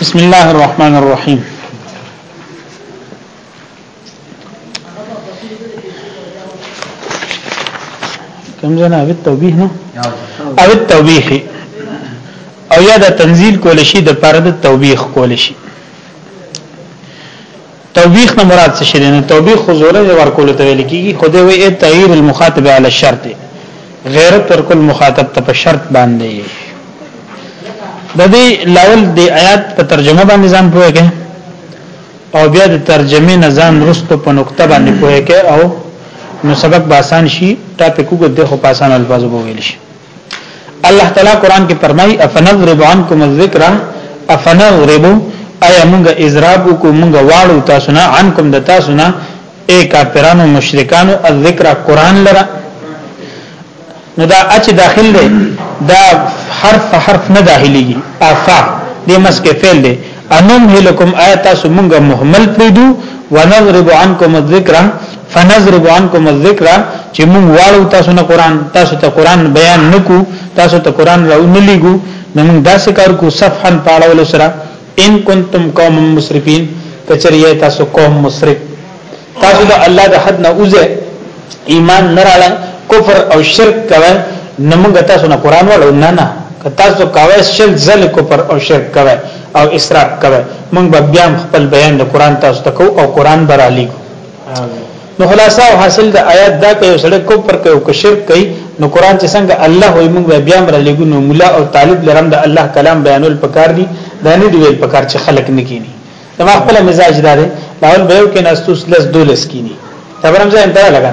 بسم الله الرحمن الرحیم کوم ځنه او توبیه نو او توبیه او یا د تنزیل کول شي د پرد توبیه کول شي توبیخ نه مراد څه شي نه توبیخ خو زوره دی ورکول ته ویل کیږي خدای وی تعیر المخاطب علی الشرط غیرت ورکول مخاطب ته په شرط باندې د دې لاول د آیات په ترجمه باندې ځان پوهیږي او بیا د ترجمه نه ځان رستو په نقطه باندې پوهیږي او نو سبق به آسان شي ټاپک وګد خو په آسان الفاظو وویل شي الله تعالی قران کې فرمایي افنضرب عنکم الذکر افنضرب ایا موږ اضراب کو موږ واړو تاسو نه عنکم د تاسو نه اے کافرانو مشرکانو الذکر قران لره نو دا اچ داخل دی دا حرف حرف نه داخليږي افا دې مسکه فعل دی انم هلکم آیات سمونګه مهمل پریدو ونضرب عنکم الذکر فنضرب عنكم الذکر چې موږ واړو تاسو نه قران تاسو ته قران بیان نکو تاسو ته قران راونه لګو نو موږ داسې کار کو صفحا پاړول سره ان کنتم قوم مسرفین کچریه تاسو قوم مسرف تاسو د الله د حد نه اوزه ایمان نه راړه کفر او شرک کوي نو موږ تاسو نه قران وړو نه نه که تاسو کوي شل زل کفر او شرک کوي او اسراف کوي موږ به بیا خپل بیان د قران تاسو ته کو او قران برالي کو نو خلاصہ او حاصل د آیات دا کوي سړی کو پر کوي او شرک کوي نو قران چې څنګه الله وي موږ بیا مر لګونو مولا او طالب لرم د الله کلام بیانول پکار دي دا نه دی ویل پکار چې خلق نه کینی دا ما خپل مزاج دا دی لاول به یو کې ناستوس لس دولس کینی خبرم ځای انتره لګا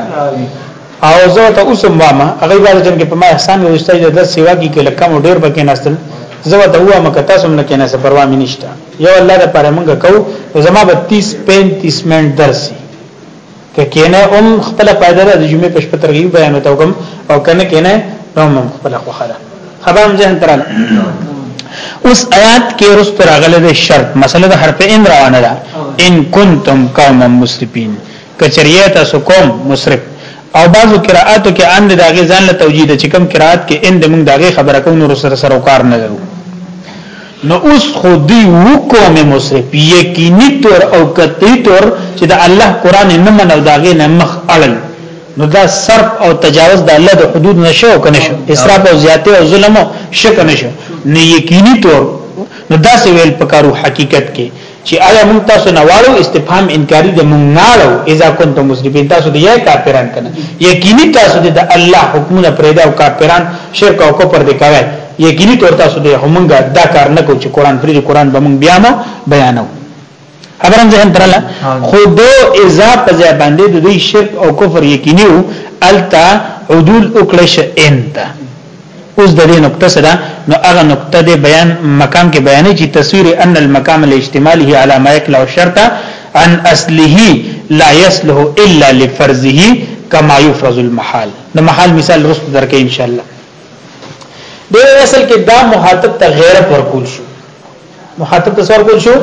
او زه ته اوس ماما هغه باندې جن کې په ما احسان وشته د سیوا کې کله کم ډیر بکې ناستل زه ته هوا مکه تاسو نه کې نه پروا مې نشته یو الله د پاره مونږ کو زما به 30 35 منټ درسي که کینه ام خپل پیدا د جمعې په شپه ترغیب بیان وته کوم او کنه کینه نو هم خپل خوخه ده خبر هم ځین ترال اوس آیات کې رست راغله د شرط مسله د حرف ان روانه ده ان کنتم قوم مسرفین کچریه تاسو قوم مسرف او بعضو قرائاتو کې ان دغه ځان له توجیه چې کوم قرائات کې ان د موږ دغه خبره کوو نور سره سره کار نه لرو نو اوس خو دی وکوم مصرف یقیني تور او قطعي تور چې د الله قران نه منو داغه نه مخ اړل نو دا صرف او تجاوز د الله د حدود نشو کنه شو اسراف او زیاته او ظلم شک نشو نو یقیني تور نو دا څه ویل پکارو حقیقت کې چې آیا مونږ تاسو نه واړو استفهام انکاری د مونږ نه اړو اذا کنتم مسلمین تاسو دی یا کافران کنه یقیني تاسو د الله حکمونه پرېدا او کافران شرک او کفر دی کوي یقیني تور تاسو دی همونګه دا کار نه کو چې قران پرې قران به مونږ بیا مو بیانو خبرم ذهن ترلا خود اذا په ځای باندې د دوی شرک او کفر یقیني او التا عدول وکړش انت اوس د دې نقطه سره نو هغه نقطه د بیان مقام کې بیانې چې تصویر ان المقام الاجتماعي على ما يكلو شرط ان اصله لا يصلح الا لفرضه كما يفرض المحال د محال مثال رست درکې ان شاء الله د اصل کې دا مخاطب ته غیرت ورکول شو مخاطب ته څور کول شو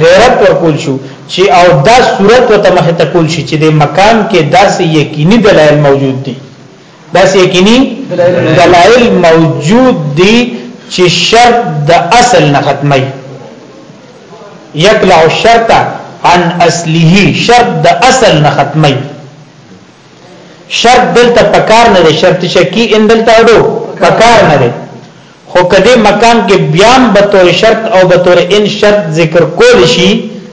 غیرت ورکول شو چې او دا صورت ته مخه ته کول شي چې د مکان کې داسې یقیني دلایل موجود دي دا سیکینی دلائل موجود دی چې شرط د اصل نه ختمي یکلع الشرط عن اصله شرط د اصل نه ختمي شرط دلته پکار نه دی شرط شکی ان دلته اډو پکار نه دی خو کدی مکان کې بیان به تور شرط او به تور ان شرط ذکر کول شي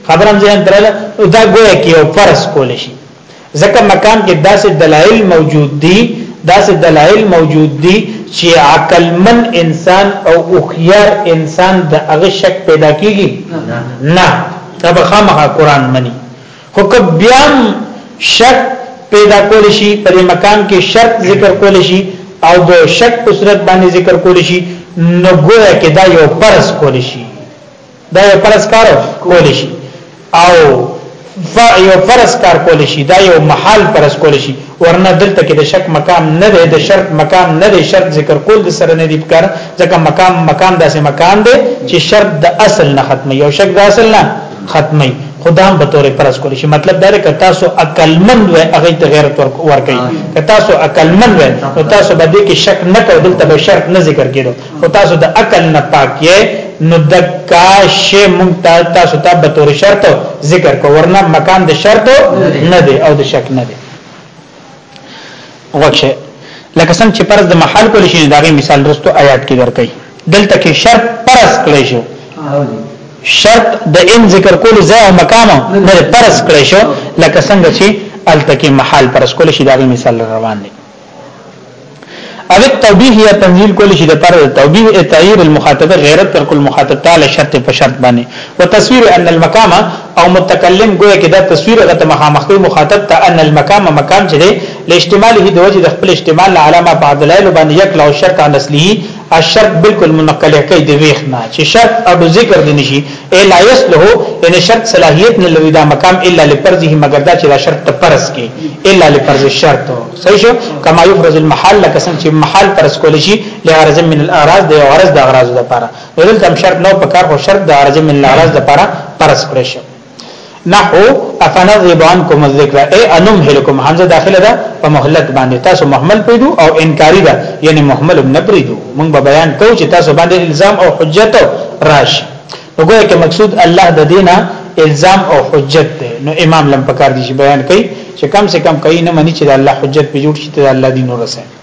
خبرم ځین درل دا ګویا کې یو فرض کول شي ځکه مکان کې داسې دلایل موجود دي داسې دلایل موجود دي چې عقل من انسان او اوخيار انسان د هغه شک پیدا کیږي نه دا به خامخا قران مني خو که بیا شک پیدا کول شي پر مکان کې شرط ذکر کول شي او د شک په صورت باندې ذکر کول شي نو ګویا کې دا یو پرس کول شي دا یو فرض کار کول شي او ف یو فرض کار کول شي دا یو محال فرض کول شي ورنه دلته کې د شک مقام نه دی د شرط مقام نه دی شرط ذکر کول د سره نه دی پکار ځکه مقام مقام داسې مقام دی چې شرط د اصل نه ختمي یو شک د اصل نه ختمي خدام به تور پرس کول شي مطلب دا دی که تاسو عقل مند وای هغه ته غیرت ور کوي که تاسو عقل مند وای نو تاسو به دې کې شک نه کوئ دلته به شرط نه ذکر کېدو خو تاسو د عقل نه پاک یې نو د کاشه مونږ تاسو ته به تور شرط ذکر کو ورنه مکان د شرط نه دی او د شک نه دی وکشه لکه څنګه چې پرز د محل کول شي دا غي مثال رستو آیات کې درکې دلته کې شرط پرز کړی شو شرط د ان ذکر کول ځای او مقام نه پرز کړی شو لکه څنګه چې التکی محل پرز کول شي دا غي مثال روان دی او التوبیه یا تنزیل کول شي د پر توبیه اتعیر المخاطب غیرت تر کل مخاطب تعالی شرط په شرط باندې وتصویر ان المقام او متکلم گویا کې دا تصویر غته مخامخې مخاطب ته ان المقام مقام چې له اجتماعه د وجه د خپل اجتماع علامه په دلایل باندې یک لو شرط عن اصلي الشرط بالکل منقله کوي د ویخ نه چې شرط او ذکر دي نشي الا يسله ان شرط صلاحيت نه لوي دا مقام الا لفرضه مگر دا چې دا شرط ته فرض کې الا لفرض الشرط صحیح شو کما يفرض المحل لکه څنګه چې محل فرض کول شي لغرض من الاراض د غرض د اغراض لپاره دلته هم شرط نو په کار خو شرط د غرض من الاراض لپاره فرض کړی شي نحو افنذب عنكم الذکر اي انمهلكم حمزه داخله ده په مهلت باندې تاسو محمل پیدو او انکاری ده یعنی محمل نه پریدو موږ به بیان کوو چې تاسو باندې الزام او حجت راش وګوره کې مقصود الله د دینه الزام او حجت ده نو امام لم پکار دي بیان کوي چې کم سے کم کوي نه مني چې الله حجت په جوړ شي ته الله دین ورسه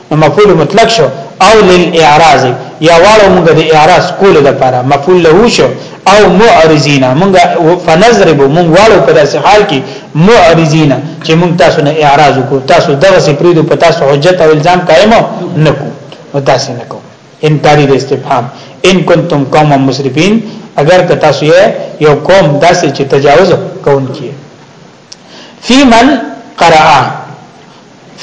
نو مفعول مطلق شو او للاعراض یا واړو موږ د اعراض کول د لپاره مفعول له شو او معرضینا موږ فنضرب موږ واړو په داسې حال کې معرضینا چې موږ تاسو نه اعراض کو تاسو دغه سي پریدو په تاسو حجت او الزام قائم نکو او تاسو نکو انکاری د استفهام ان کنتم قوم مسرفین اگر که تاسو یو قوم داسې چې تجاوز کوونکی فی من قرأ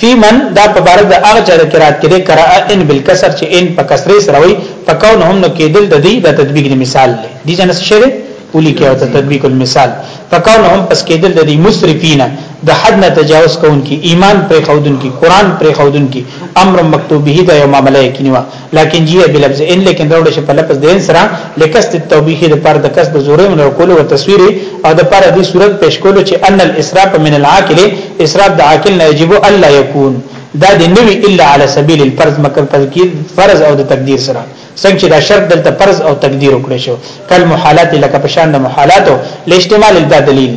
فی من دا په بار د هغه چا د قرات کې د قرأ ان بالکسر چې ان په کسره سره وي فکون هم نو کېدل د دې د تطبیق د مثال دی دي جنس شری ولي کې او تطبیق المثال فکون هم پس کېدل د دې مسرفینا د حد نه تجاوز کوونکی ایمان پر خودن کی قران پر خودن کی امر مکتوبه د یو معاملې کې نیو لكن جيء بلفظ ان لیکن راوړ شي په لفظ دین سره لکست التوبیح د پر د کس د زورې من کول او تصویر او د پر د صورت پیش کول چې ان الاسراف من العاقل اسراف د عاقل نه یجب الا يكون دا د نوی الا على سبيل الفرض مکر تذکیر فرض او د تقدیر سره څنګه چې دا شرط دلته فرض او تقدیر وکړي شو کل محالات لکه پشان د محالاتو لاجتماع د دلیل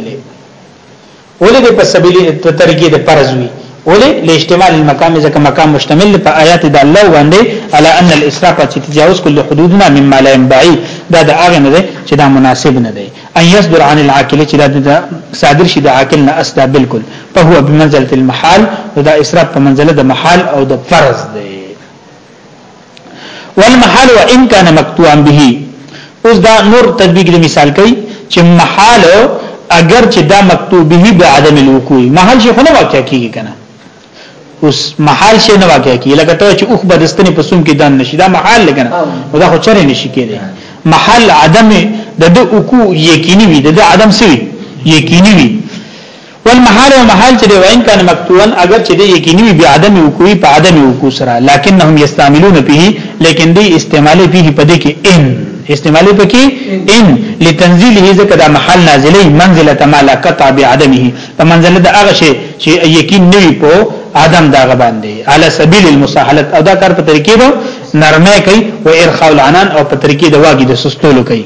ولې د په سبیل په طریقې د فرض وي ولې لاجتمال المقام ځکه مقام مشتمل په آیات د الله باندې على ان الاسراف چې تجاوز کول حدودنا مما لا ينبغي دا د هغه نه دی چې دا مناسب نه دی ان يصدر عن العاقل چې دا صادر شي د عاقل نه اسدا بالکل فهو بمنزله المحال دا اسراف په منزله د محال او د فرض دی والمحال وان كان مقطوعا به اوس دا نور تطبیق د مثال کوي چې محال اگر چې دا مقطوع به به عدم الوقوع محال شي خونه واقع کیږي کنه اوس محال شي نه واقع کیږي لکه ته چې اوخ بدستنې په سوم کې دان نشي دا محال لګنه او دا خو چره نشي کېدی محل عدم د د وقوع یقیني وي د عدم سوي یقیني وي والمحال او محال چې دی وان کان مکتوان اگر چې دی یقیني وي به عدم وقوع په عدم وقوع سره لکنهم یستعملون به لیکن دی استعمال به په دې کې ان استعمال به کې ان لتنزيله ذکر دا محل نازلې منزله ما لا قطع بعدمه په منزله دا هغه شی چې یقین نه وي په عدم دا باندې على سبيل المساهله او دا کار په طریقې نرمه کوي او ارخاء العنان او په طریقې د واګي د سستولو کوي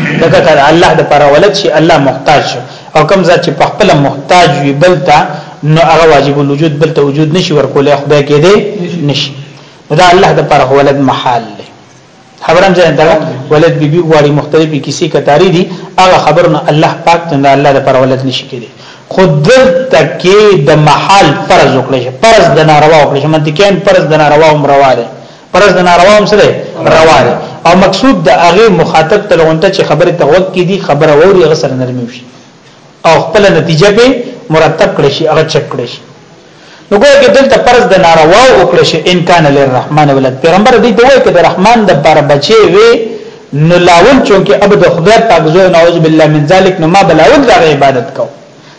لکه کله الله د پر ولد شي الله محتاج شو او کوم ذات چې په خپل محتاج وي بل ته نو هغه واجب الوجود بل ته وجود نشي ورکولای خدای کې دی نشي دا الله د پر ولد محال دی خبرم ځان دا ولد بیبي غواړي مختلفي کیسې کتاري دي هغه خبرونه الله پاک ته الله د پر ولد نشي کېدی خدل تکي د محال فرض وکړي فرض د ناروا وکړي منطقيان فرض د ناروا او مروا دي پرز د ناروا هم سره روا دی او مقصود د هغه مخاطب تلونته چې خبره توقع کی دي خبره ووري هغه سره نرمي شي او خپل نتیجه به مرتب کړي شي هغه چک کړي شي نو ګویا کې دلته پرز د ناروا او کړي شي ان کان للرحمن ولد پیغمبر دې دوی کې د رحمان د بار بچي وي نو لاول چونکه اب د خدای پاک زو نعوذ بالله من ذلک نو ما بلاول د عبادت کوو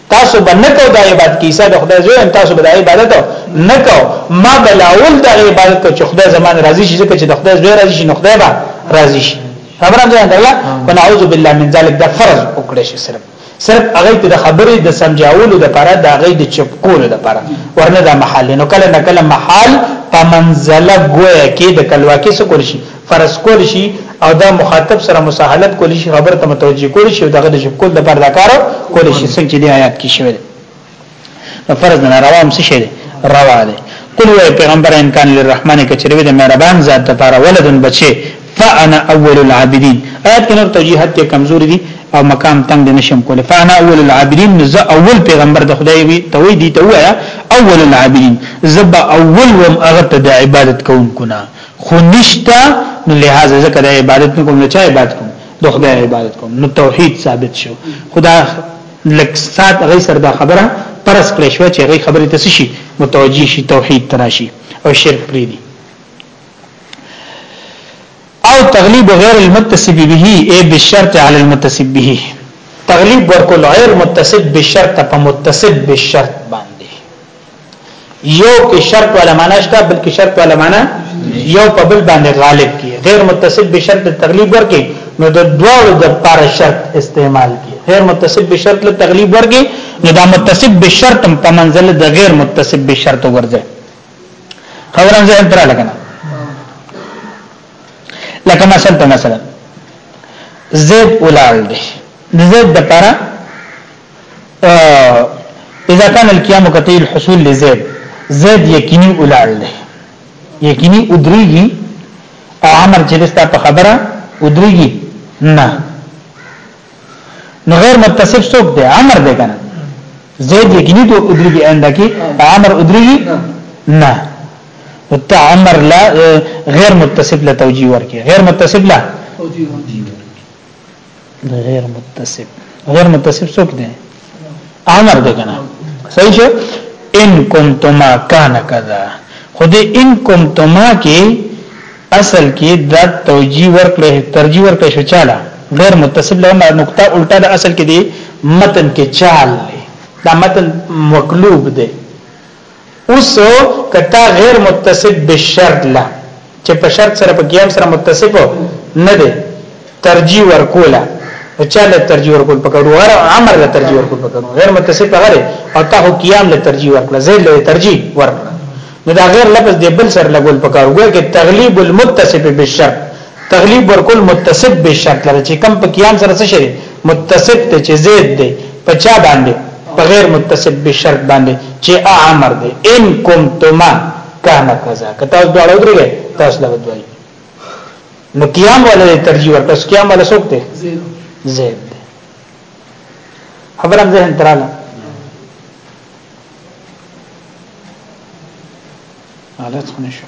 تاسو به نه کو دا عبادت کیسه د خدای زوی ان تاسو به دا عبادت نه کو ما بلاول دا عبادت کو چې خدای زمان راضي شي ځکه چې د خدای زوی راضي شي نو خدای به راضي شي خبره ده الله ونعوذ بالله من ذلک دا فرض وکړي شي صرف صرف هغه ته د خبرې د سمجاولو د پاره د هغه د چپ کولو د پاره ورنه دا محل نو کله نه کله محل په منزله ګویا کې د کلواکې سکول شي فرض کول شي او دا مخاطب سره مساهلت کول شي خبر ته متوجي کول شي او دغه د شکول د پر دا کار کول شي څنګه چې د آیات کې شوی نو فرض نه روام څه شي روا ده قل وی پیغمبر ان کان للرحمن کچروی د مهربان ذات لپاره ولدن بچي فانا اول العابدین آیات کې نور توجیهات ته کمزوري دي او مقام تنگ نشم کوله فانا اول العابدین ز اول پیغمبر د خدای وی ته وی دي ته وایا اول العابدین زب اول وم اغت د عبادت کوونکو نه خو نشته نو لهدا ځکه د عبادت نه کوم نه چا عبادت کوم د خدای عبادت کوم نو توحید ثابت شو خدا لک سات غي سر دا خبره پرس کړی شو چې غي خبره تاسو شي متوجي شي توحید تراشي او شرک پری دي او تغلیب غیر المتصب به ای بالشرط علی المتصب به تغلیب ورکول غیر متصب بالشرط په متصب بالشرط باندې یو کې شرط ولا معنا شته بل کې شرط ولا معنا یو په بل باندې غالب کی غیر متصل به شرط تغلیب ورکې نو د دوړو د پر شرط استعمال کی غیر متصل به شرط تغلیب ورکې نو دا متصل به شرط په منزله د غیر متصل به شرط ورځي خبرم زه تر لګنه لکه مثلا ته مثلا زید اولال دی زید د پاره اذا كان القيام قطعي الحصول لزيد زيد یقیني اولال دی یقیني ادریږي او عمر چې دستا په خبره ادریږي نه نو غیر متصف څوک دی عمر دی کنه زید یقیني ته ادریږي انده کې عمر ادریږي نه وتا عمر لا غیر متصف له توجیه ورکي غیر متصف له توجیه غیر متصف غیر متصف څوک دی امر دی کنه صحیح شو ان کنتما کان کذا خود ان کنتما کې اصل کې د توجیه ورکړې ترجیح ورکړې شو چاله غیر متصل له نقطه الټه د اصل کې دی متن کې چال دا متن مقلوب دی اوس کتا غیر متصف بالشرط لا چې په شرط سره په قیام سره متصف نه دی ترجیح ورکولا چا له ترجیح ورکول پکړو هر امر له ترجیح ورکول پکړو غیر متصف غره او تا هو قیام له ترجیح ورکړه زید له ترجیح ورکړه نو دا غیر لفظ دی بل سره لګول پکړو ګویا کې تغلیب المتصف بالشرط تغلیب ورکول متصف به شرط لري چې کم په قیام سره څه شي متصف ته چې زید دی په چا باندې په غیر متصف به شرط باندې چې امر دی ان کنتما کان کذا که تاسو دواړو درګه تاسو له دوی نو قیام ولا ترجیح ورکړه قیام ولا څوک دی زید دی خبرم ذهن تراله حالت خو نشو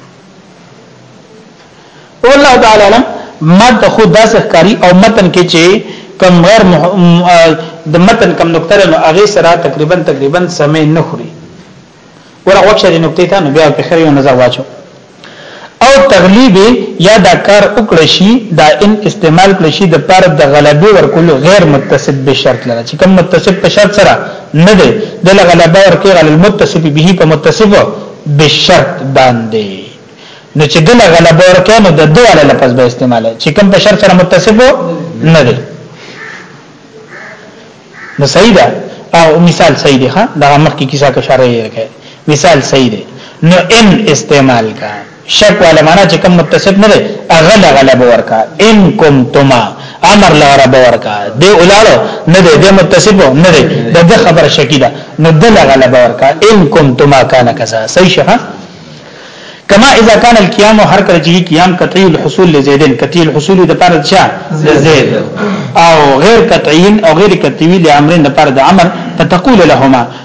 والله تعالی علم مد خو داسې ښکاری او متن کې چې کم غیر مح... د متن کم نقطه نو هغه سره تقریبا تقریبا سمې نه خوري ورغه وخت دې نقطې ته نو بیا په خیر یو نظر واچو او تغلیب یا دا کار وکړ شي دا ان استعمال کړ شي د پر د غلبي ورکول غیر متصب به شرط لره چې کم متصب په شرط سره نه دی دله غلبه ورکه غل المتصف به په متصف بشرط باندې نو چې دله غلبه ورکه نو د دوه لفظ به استعماله چې کوم په شرط سره متصف نه دی نو صحیح ده او مثال صحیح دی ها دا مخکې کیسه کا اشاره یې راکړه مثال صحیح دی نو ان استعمال کا شک ولا معنا چې کوم متصف نه دی اغل غلب ورکا ان کنتم امر لا رب ورکا دی اولالو نه دی د متصف نه دی د خبر شکی ده نو دل غلب ورکا ان کنتم کان کذا صحیح شفا کما اذا كان القيام هر کله چې قیام قطعی الحصول لزیدن قطعی الحصول د پر چا لزید او غیر قطعی او غیر قطعی لامرین د پر د امر فتقول لهما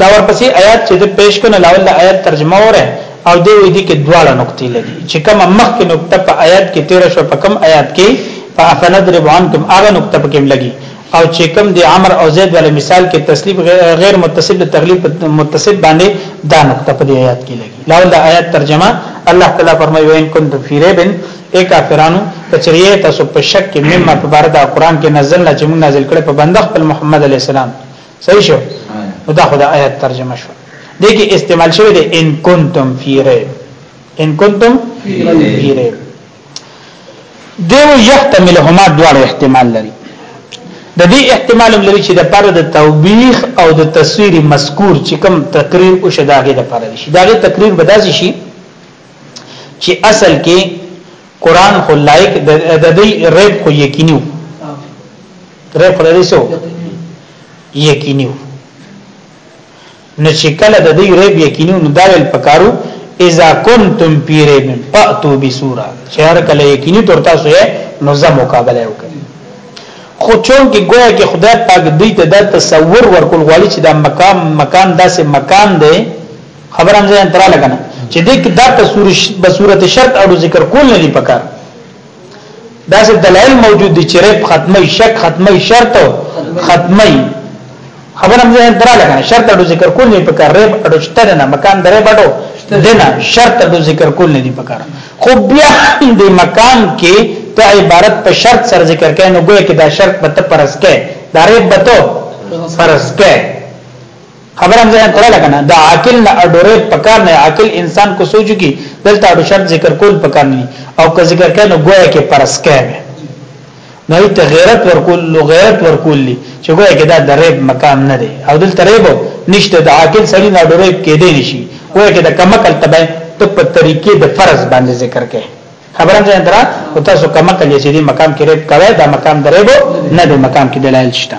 دا ورپسې آیات چې د پیش کنه لاول د آیات ترجمه وره او دی وې دي کې دواړه نقطې لګي چې کوم مخکې نقطه په آیات کې 13 شو په کوم آیات کې په افناد ربعان کوم هغه نقطه په کې لګي او چې کوم د عمر او زید ول مثال کې تسلیب غیر متصل د تغلیب متصل باندې دا نقطه په دې آیات کې لګي لاول د آیات ترجمه الله تعالی فرمایي وین کنت فی ریبن اے کافرانو کچریه تاسو په شک کې مما په بار د قران کې نزل نه چې موږ نازل کړ په بندخ په محمد علی السلام صحیح شو نو دا خدای آیت ترجمه شو دې کې استعمال شوی دی ان کنتم فی ریب ان کنتم فی ریب دیو یحتملهما دوه احتمال لري د دې احتمال لري چې د پر د توبیخ او د تصویر مذکور چې کوم تقریر او شداغه د پر شي داغه تقریر بداسي شي چې اصل کې قران خو لایق د دې ریب خو یقیني پرې خو لري سو یقیني نو چې کله د دې ریب یقیني نو دا ویل پکارو اذا کنتم فی ریب فاتو بسوره چې هر کله یقیني تور تاسو یې نو زم مقابله وکړي خو چون کې گویا کې خدای پاک دې ته دا تصور ورکول غواړي چې دا مقام مکان داسې مکان دی خبر هم ځان ترا لګنه چې دې کې دا تصور بصورت شرط او ذکر کول نه دی پکار دا څه دلایل موجود دي چې رب ختمي شک ختمي شرط ختمي خبر هم ځین درا لګا شرط اډو ذکر کول نه پکار رب اډو شتره نه مکان درې بډو دنا شرط اډو ذکر کول نه دي پکار خو بیا د مکان کې ته عبارت په شرط سره ذکر کین نو ګویا کې دا شرط به ته پرس کې دا رب به ته پرس کې خبر هم ځان تراله کنه دا عاقل نه اډوره پکار نه عاقل انسان کو سوچو کی دلته اډو شرط ذکر کول پکار نه او که ذکر کینو گویا کې پرس کینو نو ایت غیرت ورکول لو غیرت ورکول لی چې ګویا کې دا د ریب مقام نه دی او دلته ریب نشته د عاقل سړی نه ډورې کې دی نشي ګویا کې د کمکل تبع ته په طریقې د فرض باندې ذکر کې خبره ده درا او تاسو کمکل یې چې دې مقام کې ریب کوي دا مقام د ریب نه دی مقام کې دلایل شته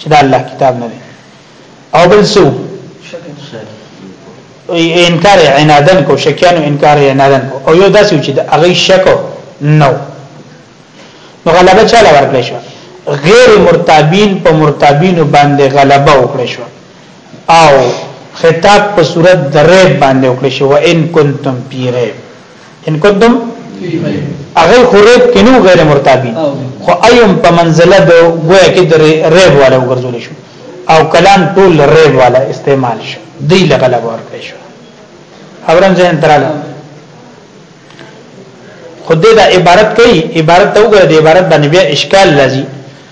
چې دا الله کتاب نه دی او بل سو انکار عنادن کو شکیانو انکار عنادن کو او یو داسې چې د هغه شک نو نو غلبه چاله ورکړې شو غیر مرتابین په مرتابین باندې غلبه وکړې شو او خطاب په صورت د ریب باندې وکړې شو ان کنتم پی ریب ان قدم هغه خو ریب کې نو غیر مرتابي خو ايوم په منزله د ګویا کې د ریب والا وګرځول شو او کلام ټول ریب والا استعمال شو دی لغلب ورکړ شو خبرم ځین تراله خود دا عبارت کوي عبارت ته وګوره د عبارت باندې بیا اشکال لازم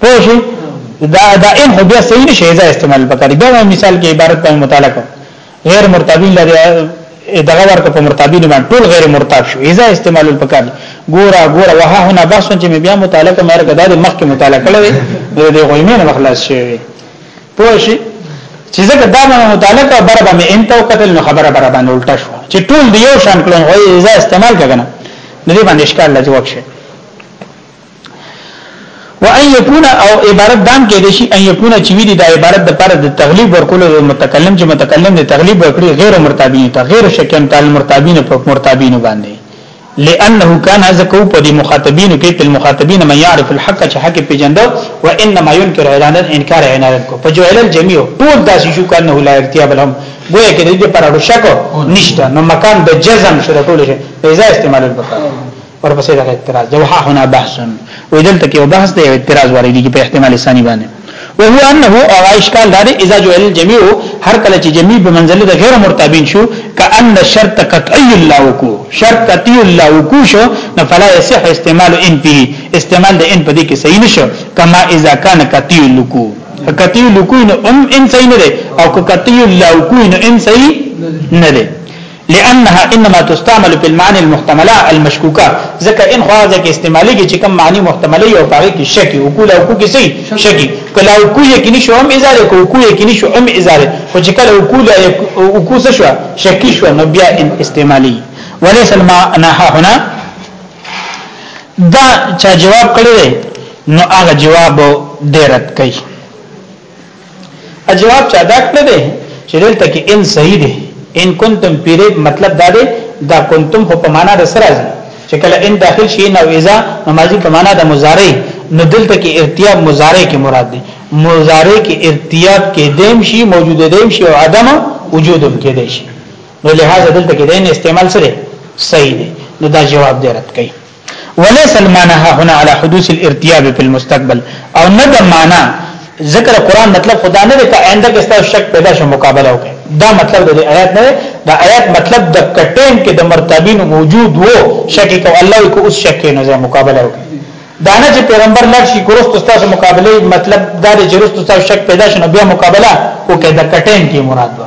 پوه شئ دا دا ان خو بیا صحیح نشي ځای استعمال پکاري دا مثال کې عبارت باندې متعلق غیر مرتبین لري دغه ورکه په مرتبین باندې ټول غیر مرتب شو ایزا استعمال پکاري ګورا ګورا وه هنا بس چې بیا متعلق مې رکدا د مخ کې متعلق لري د دې غوي مې مخلاص شي پوه شي چې ځکه دا باندې متعلق برابر مې انت او قتل نو خبره برابر باندې الټا شو چې ټول دی یو شان کړو غوي ایزا استعمال کګنه د دې باندې اشکال لږ وکړي و ان یکون او عبارت دام کې دي شي ان یکون چې وی دي د عبارت د پر د تغلیب ورکولو د متکلم چې متکلم د تغلیب ورکړي غیر مرتابین ته غیر شکم تعال مرتابین په مرتابین باندې لانه کان هذا کو په دې مخاطبین کې په مخاطبین مې يعرف الحق چې حق پیجندو و انما ينكر اعلان انکار اعلان کو په جوهل الجميع ټول داسې شو کنه لا ارتیاب لهم ګویا کې دې پر اړو شک نشته نو مکان د جزم شرطول شي اذا استعمال البقاء ورپسې دغه اعتراض ده وها هنا بحث وې دلته کې یو بحث دی اعتراض ورېږي په احتمال ثاني باندې وهو انه او اشکال دار اذا جعل الجميع هر کله چې جميع په منزله د غیر مرتبین شو کأن شرط قطعی الله کو شرط قطعی الله کو شو نه فلا يصح استعمال ان په استعمال د ان په دې کې صحیح نشو کما اذا كان قطعی لکو قطعی لکو نو ام ان صحیح نه ده او قطعی الله کو نو ان صحیح نه ده لانها انما تستعمل في المعاني المحتمله المشكوكه ځکه ان خو ځکه استعماليږي چې کوم معنی محتمله او پاره کې شکی او کوله او کې سي شکی کله او کوی کې نشو هم ازاله کو کوی کې نشو هم ازاله خو چې کله او کوله او کو شو شکی شو نو بیا ان استعمالي وليس المعنى هنا دا چا جواب کړی نو هغه جواب ډیرت کوي جواب چا دا کړ دی چې دلته کې ان صحیح دی ان کنتم پیریب مطلب دا دی دا کنتم خو په معنا د سره چې کله ان داخل شي نو اذا ماضی په معنا د مضارع نو دلته کې ارتیاب مضارع کې مراد دی مضارع کې ارتیاب کې دیم شي موجوده دیم شي او عدم وجودم کې دی شي نو لہذا دلته کې دین استعمال سره صحیح دی نو دا جواب دی رد کړي وليس المعنى ها هنا على حدوث الارتياب في المستقبل او نه د معنا ذکر قران مطلب خدا نه په آینده کې ستاسو شک پیدا شو مقابله وکړي دا مطلب د آیات نه دا آیات مطلب د کټین کې د مرتبین موجود وو شک کو الله کو اوس شک نه ځای مقابله وکړي دا نه چې پیغمبر لږ شي کورست ستاسو مقابله مطلب دا د جرست ستاسو شک پیدا شنه بیا مقابله وکړي د کټین کې مراد وو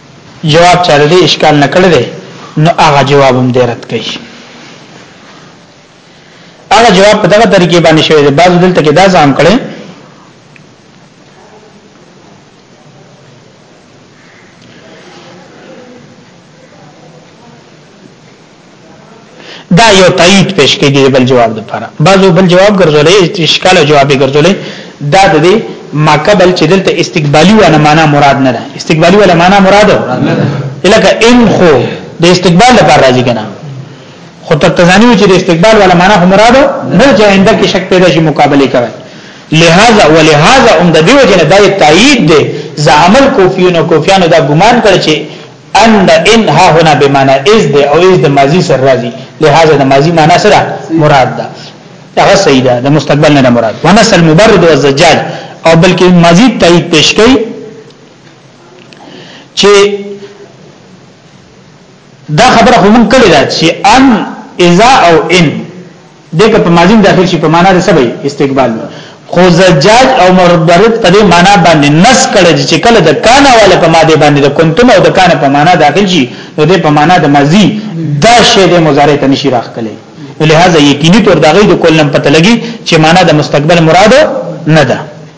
جواب چا د اشکال نه کړی دی نو هغه جواب هم دی رد کړي هغه جواب په دغه طریقې باندې شوی دی بعض دلته کې دا ځان کړي دا یو تایید پیش کړي دی بل جواب لپاره بعضو بل جواب ګرځولې اشکال جواب ګرځولې دا د دې ما قبل چې دلته استقبالی ولا معنا مراد نه ده استقبالی ولا معنا مراد نه ده الکه ان خو د استقبال لپاره راځي کنه خو ته تزانی چې د استقبال ولا معنا هم مراد نه چې انده کې شک پیدا شي مقابله کوي لہذا ولهذا هم د دیو جن دای تایید دی زعمل کوفیون کوفیان دا ګمان کړ چې ان د ان ها هنا بمعنى از د او از د ماضی سره راځي لہذا د ماضی معنا سره مراد ده هغه صحیح ده د مستقبل نه مراد ونس المبرد والزجاج او بلکې ماضی تایید پیش کړي چې دا خبره هم کړې ده چې ان اذا او ان دغه په ماضی داخل شي په معنا د سبي استقبال خو زجاج او مبرد په دې معنا باندې نس کړي چې کله د کان والا په ماده باندې د کنتم او د کان په معنا داخل شي نو د په معنا د ماضی دا شی د مضارع ته نشي راخلي لہذا یقیني تور دغه د کولم پته لګي چې معنا د مستقبل مراد نه ده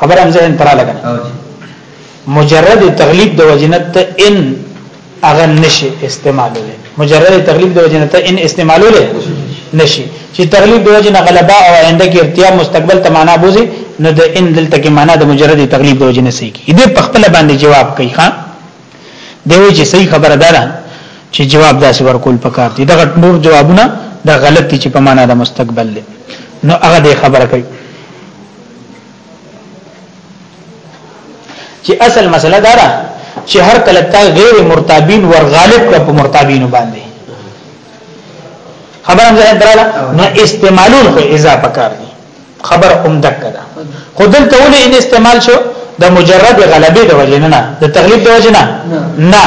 خبر هم ځین ترا لګا مجرد تغلیب د وجنت ته ان اغه نشي استعمالوله مجرد تغلیب د وجنت ته ان استعمالوله نشي چې تغلیب د وجنه غلبا او آینده کې ارتیا مستقبل ته معنا بوزي نو د ان دلته کې معنا د مجرد تغلیب د وجنه سي کې دې په خپل باندې جواب کوي ها دی وی چې صحیح خبره ده چې جواب داسې ورکول پکار دي دغه نور جوابونه د غلط دي چې په معنا د مستقبل دي نو هغه دې خبره کوي چې اصل مسله دا ده چې هر کله تا غیر مرتابین ور غالب کړ په مرتابین باندې خبره هم ځای دراله نو استعمالون خو اضافه کار دي خبر هم دک ده خو دلته ولې ان استعمال شو د مجرد غلبې د وجه نه د تغلیب د وجه نه نه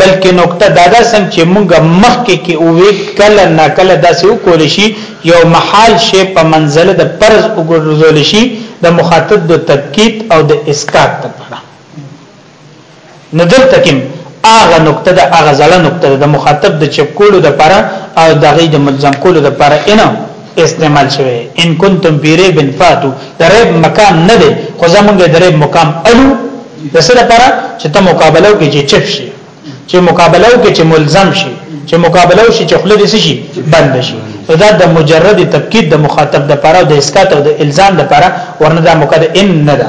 بلکې نقطه دا ده څنګه چې موږ مخکې کې اوې کله نه کله داسې وکول شي یو محال شی په منزله د فرض وګرځول شي د مخاطب د تکید او د اسقاط لپاره نو دلته کې هغه نقطه د هغه زړه نقطه د مخاطب د چپ کولو د لپاره او د غي د ملزم کولو د لپاره انا استعمال شوی ان کنتم پیری بن فاتو درب مکان نه دی خو زمونږ درب مقام الو د سره لپاره چې ته مقابله وکړي چې چپ شي چې مقابله وکړي چې ملزم شي چې مقابله وشي چې خله دې شي بند شي دا د مجرد تفکید د مخاطب د لپاره د اسقاط او د الزام د لپاره ورنه د مقدم نه ده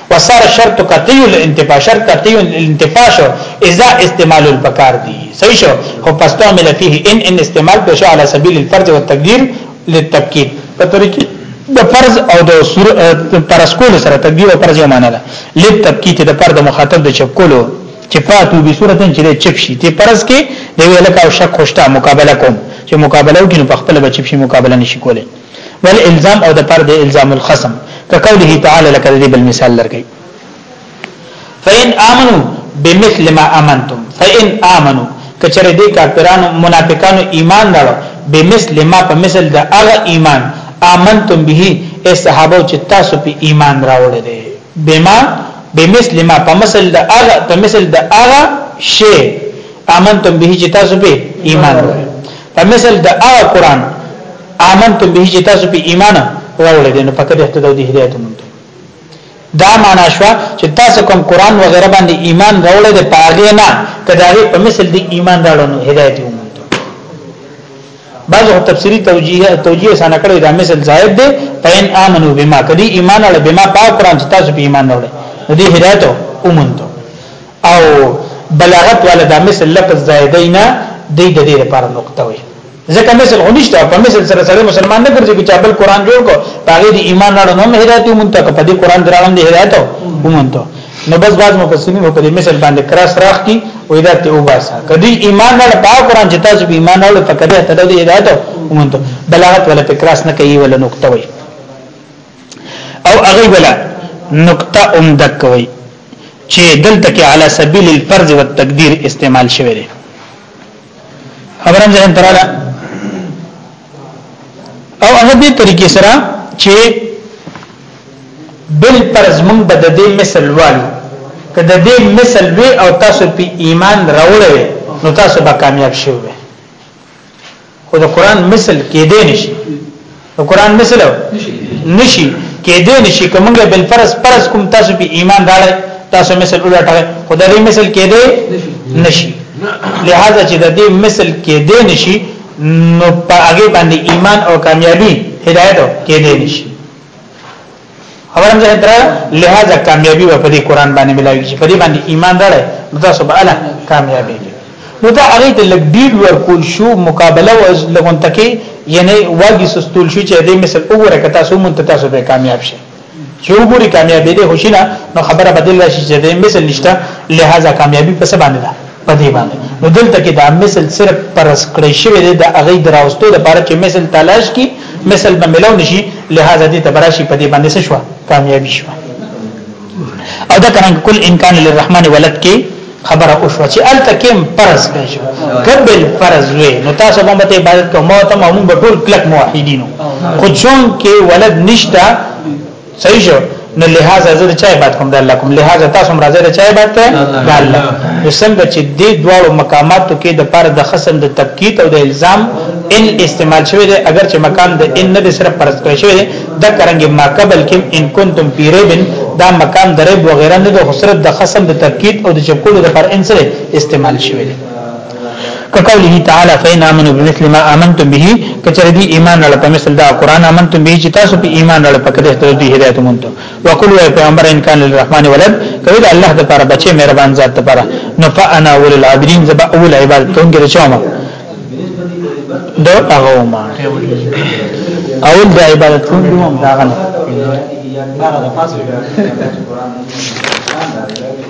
وصار شرط قطعی الانتفاع شرط قطعی الانتفاع شو اذا استعمال البکار دی صحیح شو هو فاستعمل فيه ان ان استعمال په شو على سبيل الفرض والتقدير للتبکید په طریقې د فرض او د پرس کول سره تقدیر او فرض یو معنا ده لید تبکیت د پر د مخاطب د چپ کولو چې پاتو به صورت چې چپ شي ته فرض کې د ویل کا شک خوشتا مقابله کوم چې مقابله وکړي په خپل بچی شي مقابله نشي کولای ول الزام او د پر د الزام الخصم کقوله تعالی لکه دې بل مثال لرګي فإن آمنو بمثل ما آمنتم فإن آمنو کچره دې کافرانو منافقانو ایمان راوړ بمثل ما په مثل د هغه ایمان آمنتم به اے صحابه چې تاسو په ایمان راوړل دي بما بمثل ما په مثل د هغه په مثل د هغه شی آمنتم به چې تاسو په ایمان راوړل په مثل د هغه قران امنتم به چې تاسو په ایمان راوړل دي نو پکې د اهتداء دي هدایت مونږ دا معنا شو چې تاسو کوم قران وغیرہ باندې ایمان راوړل دي پاغه نه کداغه په مثل دی ایمان راوړل نو هدایت مونږ بعضو تفسیری توجیه توجیه سره کړی دا مثل زائد دی پاین امنو بما کدی ایمان ول بما پاک قران چې تاسو په ایمان راوړل دي هدایت مونږ او بلاغت والا دا مثل لفظ زائدی نه دی د دې لپاره نقطه وي ځکه مثل غنښت په مثل سره سره مسلمان نه ګرځي چې بل قران جوړ کو باغې د ایمان راړو نو هدایت مونته په دې قران دراوند هدایت ومونته نو بس باز مفسرین په دې مثل باندې کراس راخ کی وې دا ته وباسه کدی ایمان نه په قران چې تاسو به ایمان راړو په کده ته د هدایت ومونته بلاغت ولا په کراس نه کوي ولا نقطه وي او هغه ولا نقطه ام دکوي چې دلته کې علی سبیل الفرض والتقدیر استعمال شوی دی خبرم ځین تراله او هغه دې طریقې سره چې بل پرز مونږ به د دې مثال والو که د دې مثال وی او تاسو په ایمان راوړل نو تاسو به کامیاب شوئ خو د قران مثل کېدې نشي د قران مثل نشي کېدې نشي کومګه بل فرض فرض کوم تاسو په ایمان راړی تاسو مثل ولټوي خو د دې مثل کېدې نشي لہذا چې د دې مثل کېدې نشي نو په هغه باندې ایمان او کامیابی هدایت کېدې نشي خبره ده تر لہذا کامیابی په دې قران باندې ملایوي چې په دې باندې ایمان راړې نو تاسو به اله کامیابی نو دا هغه ته لګ ډیر ورکول شو مقابله او لګون تکي یعنی واګي سستول شو چې دې مثال وګوره که تاسو مونږ ته تاسو به کامیاب شئ چې وګوري کامیابی دې خوشی نه نو خبره بدل راشي چې دې مثال نشته لہذا کامیابی په سبا نه ده په دې باندې نو دلته کې دا مثل صرف پرس کړی شوی دی د هغه دراوستو د پاره چې مثل تلاش کی مثل به ملو نشي لہذا دې ته براشي په دې باندې څه شو کامیابی شو او دا څنګه کل امکان للرحمن ولد کې خبره او شو چې ال تکم فرض کړی شو قبل فرض وي نو تاسو به مت عبادت کوم او تم هم ټول کلک موحدینو خو چون کې ولد نشتا صحیح شو نو لہذا زه چا عبادت کوم د الله کوم لہذا تاسو هم راځي چا عبادت ته د الله نو څنګه چې دې دواړو مقاماتو کې د پر د خصم د تبکیت او د الزام ان استعمال شوی دی اگر چې مقام د ان نه صرف پرز کړی شوی دی د کرنګ ما قبل کې ان کنتم پیربن دا مقام درې وغیرہ نه د خسرت د خصم د تبکیت او د چپکولو د پر ان سره استعمال شوی دی کقوله تعالی فإن آمنوا بمثل ما آمنتم به کچره دی ایمان لړ په مثل دا قران آمنتم به چې تاسو په ایمان لړ په کده ته دی هدایت مونته وقل یا پیغمبر ان کان للرحمن ولد کوي د الله لپاره بچي مهربان ذات لپاره نو فانا اول العابدین زبا اول عبادت کوونکی رچوم دو هغه ما اول د عبادت کوونکی هم دا غنه